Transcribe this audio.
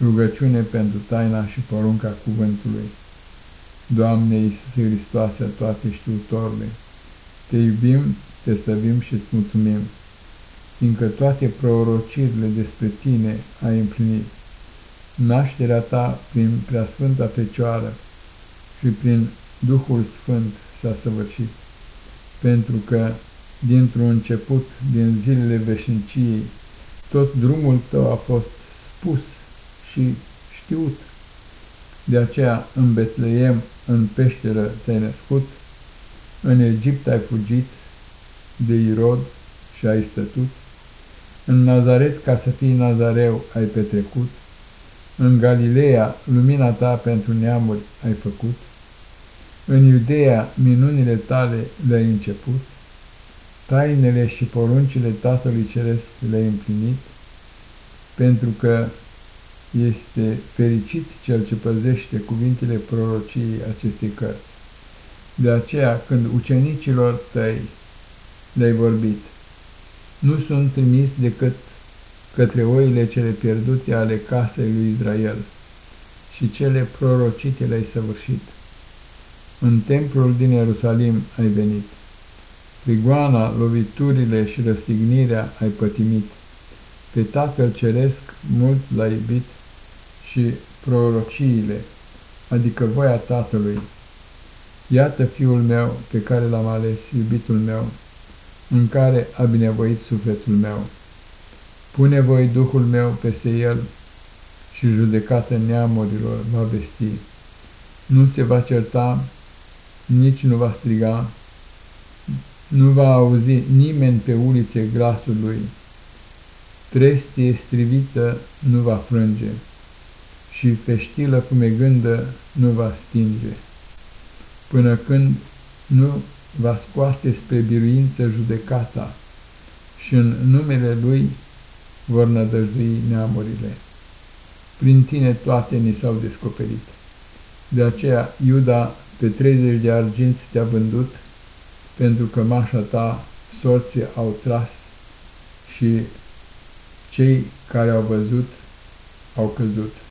Rugăciune pentru taina și porunca cuvântului. Doamne Iisuse Hristoase, toate știutorule, Te iubim, Te slăvim și îți mulțumim, fiindcă toate prorocirile despre Tine ai împlinit. Nașterea Ta prin Preasfânta Fecioară și prin Duhul Sfânt s-a săvârșit, pentru că dintr-un început, din zilele veșniciei, tot drumul Tău a fost spus și știut. De aceea în Betleem, în peșteră te-ai născut, în Egipt ai fugit de Irod și ai stătut, în Nazaret ca să fii Nazareu ai petrecut, în Galileea lumina ta pentru neamuri ai făcut, în Iudeea minunile tale le-ai început, tainele și poruncile Tatălui Ceresc le-ai împlinit, pentru că este fericit cel ce păzește cuvintele prorociei acestei cărți. De aceea, când ucenicilor tăi le-ai vorbit, nu sunt trimis decât către oile cele pierdute ale casei lui Israel și cele prorocite le-ai săvârșit. În templul din Ierusalim ai venit, prigoana, loviturile și răstignirea ai pătimit, pe Tatăl Ceresc mult l-ai iubit și prorociile, adică voia Tatălui. Iată Fiul meu pe care l-am ales, iubitul meu, în care a binevoit sufletul meu. Pune voi Duhul meu peste el și judecată neamurilor va vesti. Nu se va certa, nici nu va striga, nu va auzi nimeni pe ulițe glasul lui. Trestie strivită nu va frânge și feștilă fumegândă nu va stinge, până când nu va scoate spre biruință judecata și în numele Lui vor nădăjdui neamurile. Prin tine toate ni s-au descoperit. De aceea Iuda pe 30 de arginți te-a vândut, pentru că mașa ta sorții au tras și cei care au văzut au căzut.